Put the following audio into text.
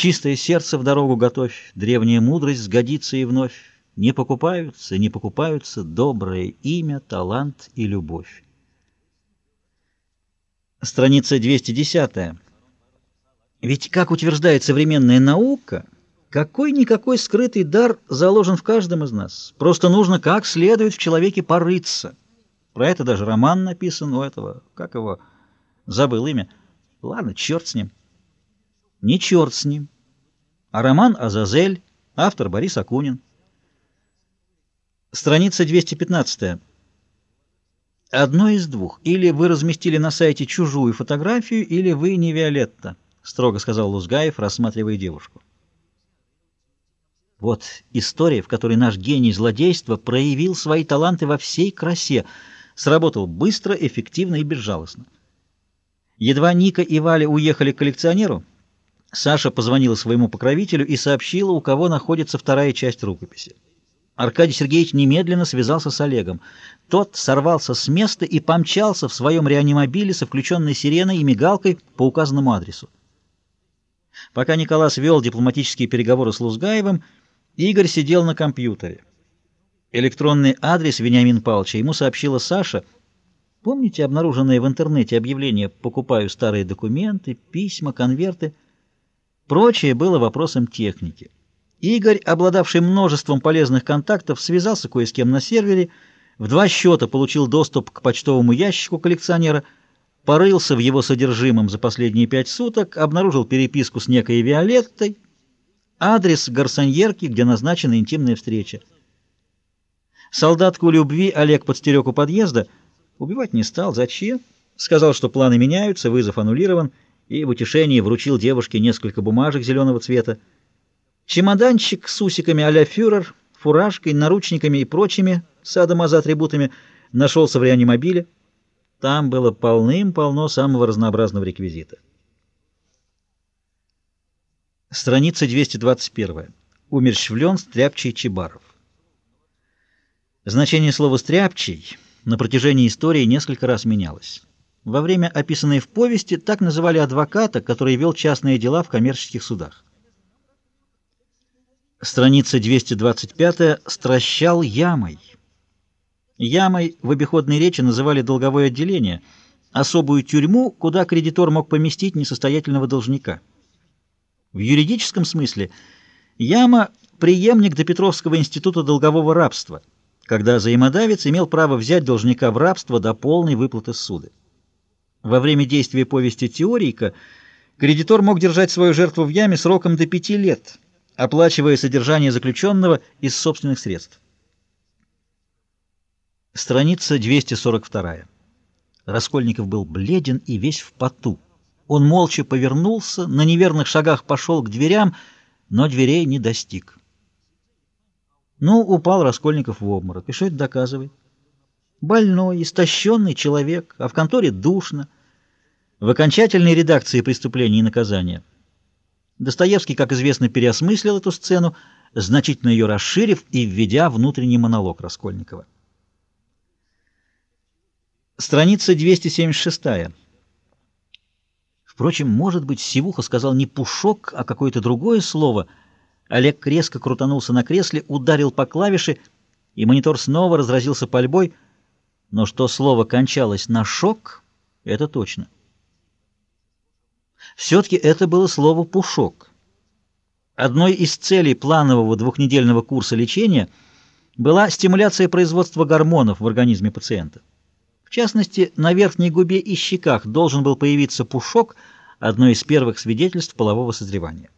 Чистое сердце в дорогу готовь, древняя мудрость сгодится и вновь. Не покупаются, не покупаются доброе имя, талант и любовь. Страница 210. Ведь, как утверждает современная наука, какой-никакой скрытый дар заложен в каждом из нас. Просто нужно как следует в человеке порыться. Про это даже роман написан у этого, как его, забыл имя. Ладно, черт с ним. Не черт с ним. А роман «Азазель», автор Борис Акунин. Страница 215. Одно из двух. Или вы разместили на сайте чужую фотографию, или вы не Виолетта, строго сказал Лузгаев, рассматривая девушку. Вот история, в которой наш гений злодейства проявил свои таланты во всей красе, сработал быстро, эффективно и безжалостно. Едва Ника и Валя уехали к коллекционеру, Саша позвонила своему покровителю и сообщила, у кого находится вторая часть рукописи. Аркадий Сергеевич немедленно связался с Олегом. Тот сорвался с места и помчался в своем реанимобиле со включенной сиреной и мигалкой по указанному адресу. Пока Николас вел дипломатические переговоры с Лузгаевым, Игорь сидел на компьютере. Электронный адрес Вениамин Павловича ему сообщила Саша. Помните обнаруженное в интернете объявление «Покупаю старые документы, письма, конверты»? Прочее было вопросом техники. Игорь, обладавший множеством полезных контактов, связался кое с кем на сервере, в два счета получил доступ к почтовому ящику коллекционера, порылся в его содержимом за последние пять суток, обнаружил переписку с некой Виолеттой, адрес гарсоньерки, где назначена интимная встреча. Солдатку любви Олег подстерег у подъезда. Убивать не стал. Зачем? Сказал, что планы меняются, вызов аннулирован, и в утешении вручил девушке несколько бумажек зеленого цвета. Чемоданчик с усиками а-ля фюрер, фуражкой, наручниками и прочими садомазо-атрибутами нашелся в реанимобиле. Там было полным-полно самого разнообразного реквизита. Страница 221. Умерщвлен Стряпчий Чебаров. Значение слова «стряпчий» на протяжении истории несколько раз менялось. Во время описанной в повести так называли адвоката, который вел частные дела в коммерческих судах. Страница 225 «Стращал ямой». Ямой в обиходной речи называли долговое отделение, особую тюрьму, куда кредитор мог поместить несостоятельного должника. В юридическом смысле яма – преемник Допетровского института долгового рабства, когда взаимодавец имел право взять должника в рабство до полной выплаты суды. Во время действия повести «Теорийка» кредитор мог держать свою жертву в яме сроком до пяти лет, оплачивая содержание заключенного из собственных средств. Страница 242. Раскольников был бледен и весь в поту. Он молча повернулся, на неверных шагах пошел к дверям, но дверей не достиг. Ну, упал Раскольников в обморок. И что это доказывает? Больной, истощенный человек, а в конторе душно. В окончательной редакции «Преступления и наказания» Достоевский, как известно, переосмыслил эту сцену, значительно ее расширив и введя внутренний монолог Раскольникова. Страница 276. Впрочем, может быть, Сивуха сказал не «пушок», а какое-то другое слово. Олег резко крутанулся на кресле, ударил по клавише, и монитор снова разразился пальбой — но что слово кончалось на «шок» — это точно. Все-таки это было слово «пушок». Одной из целей планового двухнедельного курса лечения была стимуляция производства гормонов в организме пациента. В частности, на верхней губе и щеках должен был появиться пушок, одно из первых свидетельств полового созревания.